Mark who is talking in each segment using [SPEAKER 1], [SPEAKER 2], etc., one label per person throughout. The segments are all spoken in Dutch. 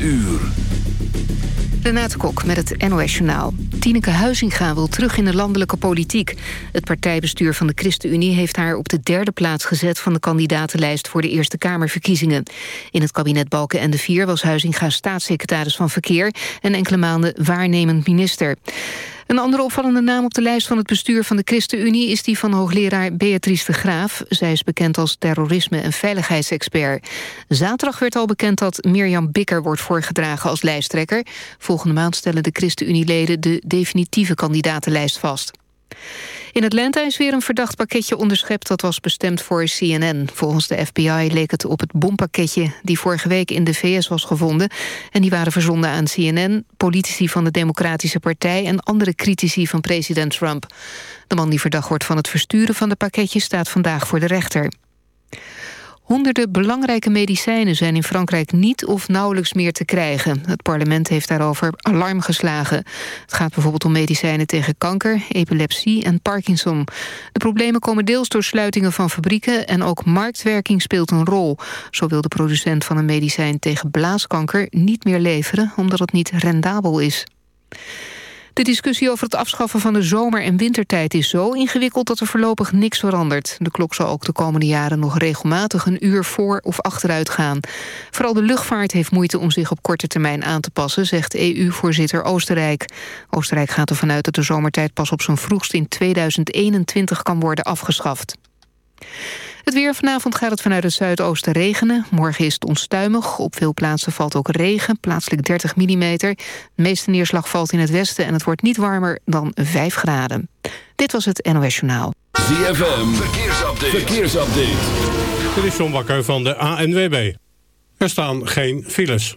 [SPEAKER 1] uur.
[SPEAKER 2] Renate Kok met het NOS Journaal. Tineke Huizinga wil terug in de landelijke politiek. Het partijbestuur van de ChristenUnie heeft haar op de derde plaats gezet... van de kandidatenlijst voor de Eerste Kamerverkiezingen. In het kabinet Balken en de Vier was Huizinga staatssecretaris van Verkeer... en enkele maanden waarnemend minister. Een andere opvallende naam op de lijst van het bestuur van de ChristenUnie... is die van hoogleraar Beatrice de Graaf. Zij is bekend als terrorisme- en veiligheidsexpert. Zaterdag werd al bekend dat Mirjam Bikker wordt voorgedragen als lijsttrekker. Volgende maand stellen de ChristenUnie-leden de definitieve kandidatenlijst vast. In Atlanta is weer een verdacht pakketje onderschept... dat was bestemd voor CNN. Volgens de FBI leek het op het bompakketje... die vorige week in de VS was gevonden. En die waren verzonden aan CNN, politici van de Democratische Partij... en andere critici van president Trump. De man die verdacht wordt van het versturen van de pakketjes... staat vandaag voor de rechter. Honderden belangrijke medicijnen zijn in Frankrijk niet of nauwelijks meer te krijgen. Het parlement heeft daarover alarm geslagen. Het gaat bijvoorbeeld om medicijnen tegen kanker, epilepsie en Parkinson. De problemen komen deels door sluitingen van fabrieken... en ook marktwerking speelt een rol. Zo wil de producent van een medicijn tegen blaaskanker niet meer leveren... omdat het niet rendabel is. De discussie over het afschaffen van de zomer- en wintertijd is zo ingewikkeld dat er voorlopig niks verandert. De klok zal ook de komende jaren nog regelmatig een uur voor of achteruit gaan. Vooral de luchtvaart heeft moeite om zich op korte termijn aan te passen, zegt EU-voorzitter Oostenrijk. Oostenrijk gaat ervan uit dat de zomertijd pas op zijn vroegst in 2021 kan worden afgeschaft. Het weer vanavond gaat het vanuit het zuidoosten regenen. Morgen is het onstuimig. Op veel plaatsen valt ook regen, plaatselijk 30 mm. De meeste neerslag valt in het westen en het wordt niet warmer dan 5 graden. Dit was het NOS Journaal.
[SPEAKER 1] ZFM, verkeersupdate. verkeersupdate.
[SPEAKER 3] Dit is John Bakker van de ANWB. Er staan geen files.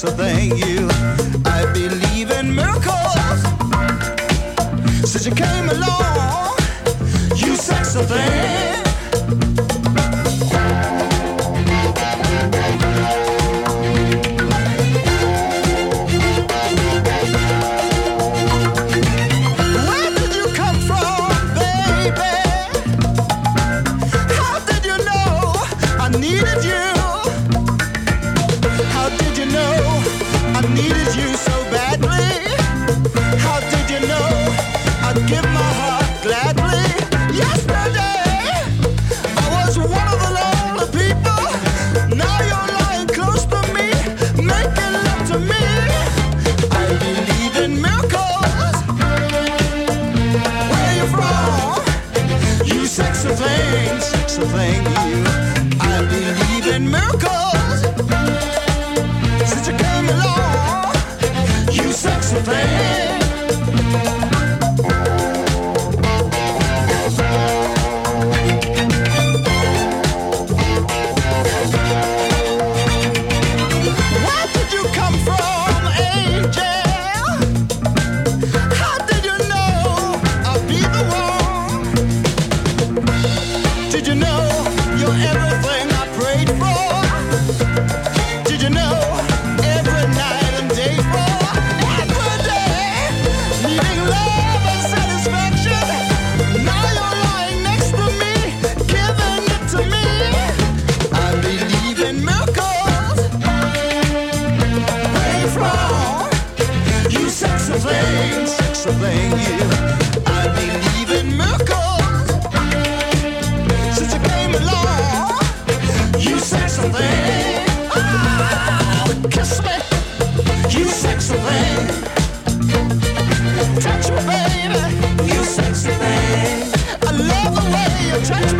[SPEAKER 4] So thank you you. I
[SPEAKER 5] believe in since you came along. You sexy thing, ah, kiss me. You sexy thing, touch me, baby. You sexy thing, I
[SPEAKER 4] love the way you touch
[SPEAKER 6] me.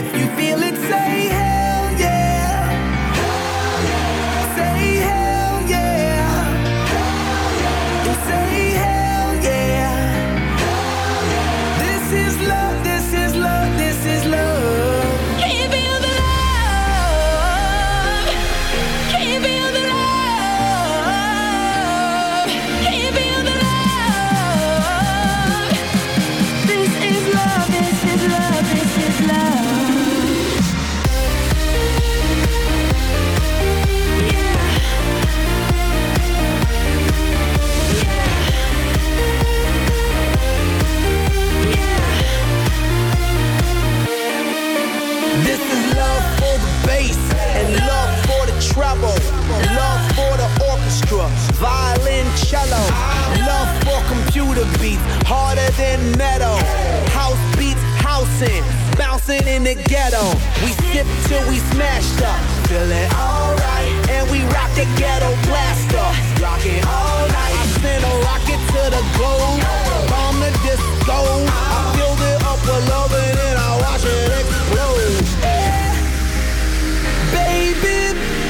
[SPEAKER 7] if you feel it
[SPEAKER 1] safe. the
[SPEAKER 7] ghetto. We sip till we smashed up. Feeling alright. And we rock the ghetto blaster. rock it all night. I send a rocket to the globe. Bomb the disco. I build it up with love and then I watch it explode. Yeah.
[SPEAKER 8] Baby.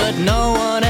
[SPEAKER 8] But no one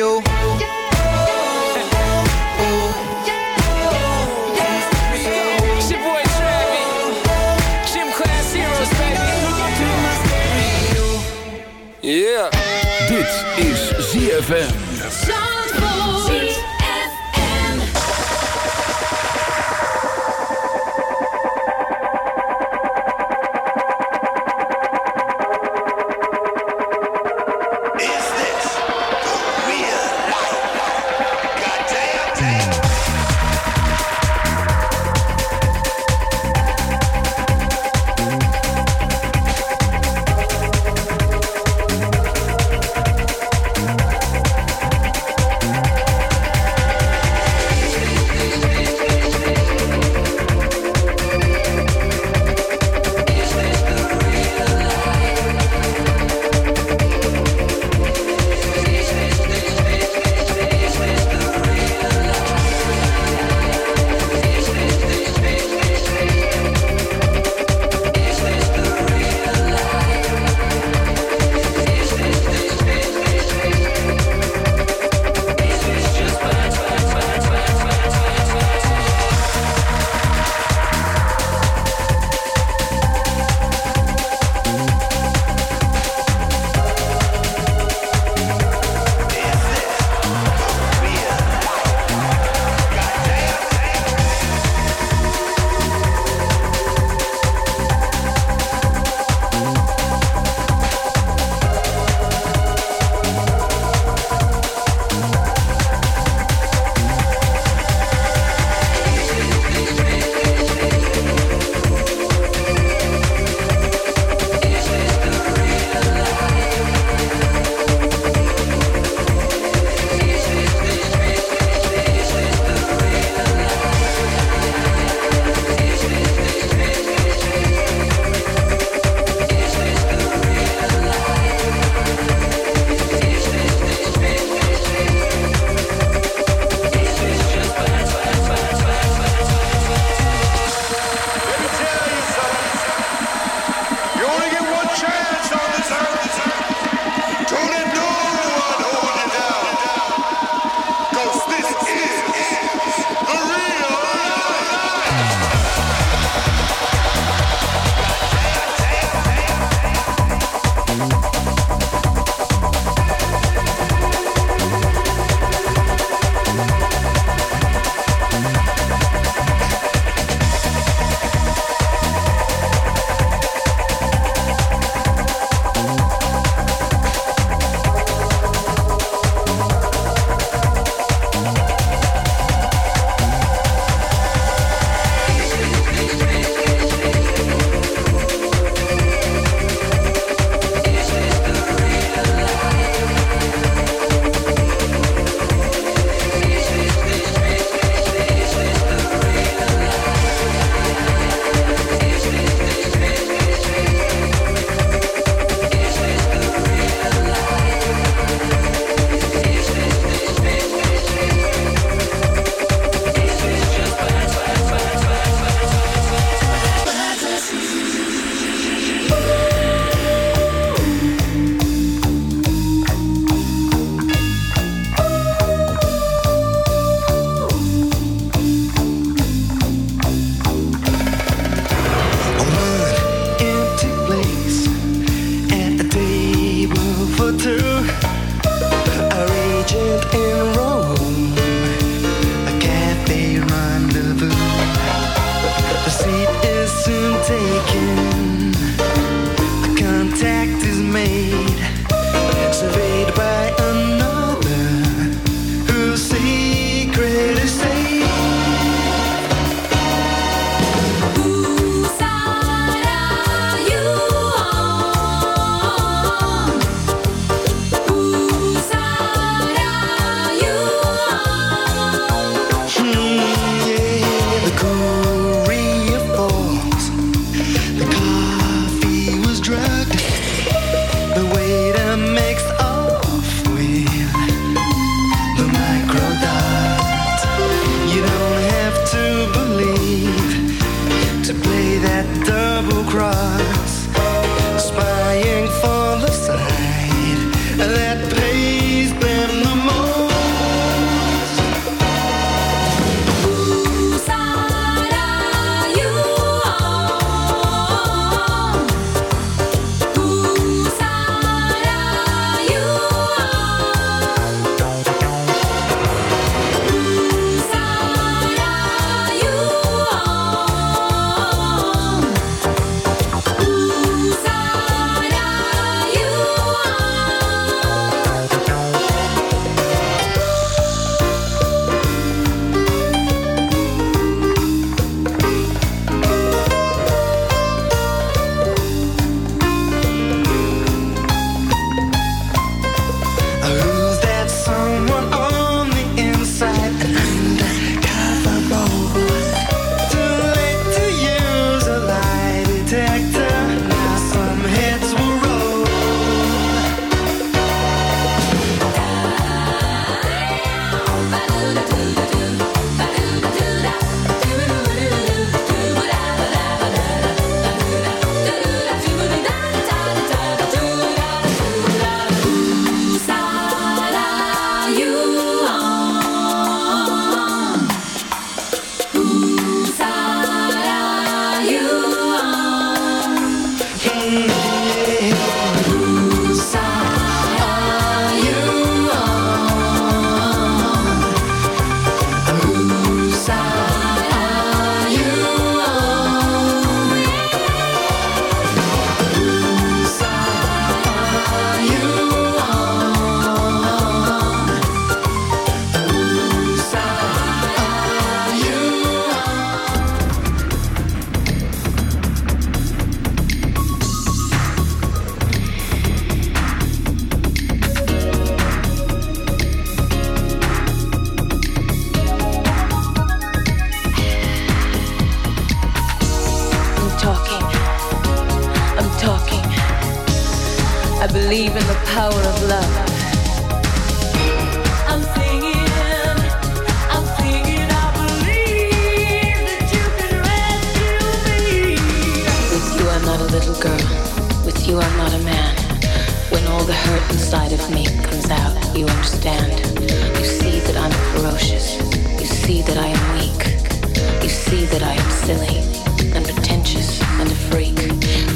[SPEAKER 9] Baby. Yeah.
[SPEAKER 1] Dit is ZFM.
[SPEAKER 4] That
[SPEAKER 10] you
[SPEAKER 11] can rescue me. With you I am not a little girl, with you I'm not a man. When all the hurt inside of me comes out, you understand. You see that I'm ferocious. You see that I am weak. You see that I am silly and pretentious and a freak.